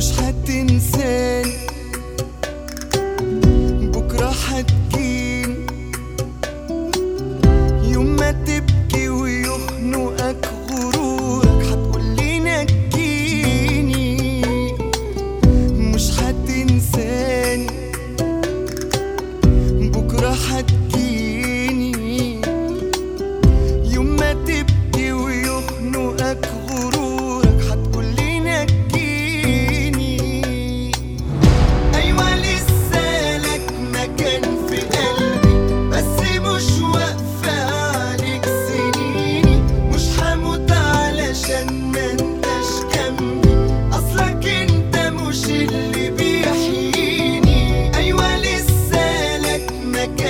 مش هتنساه مكان.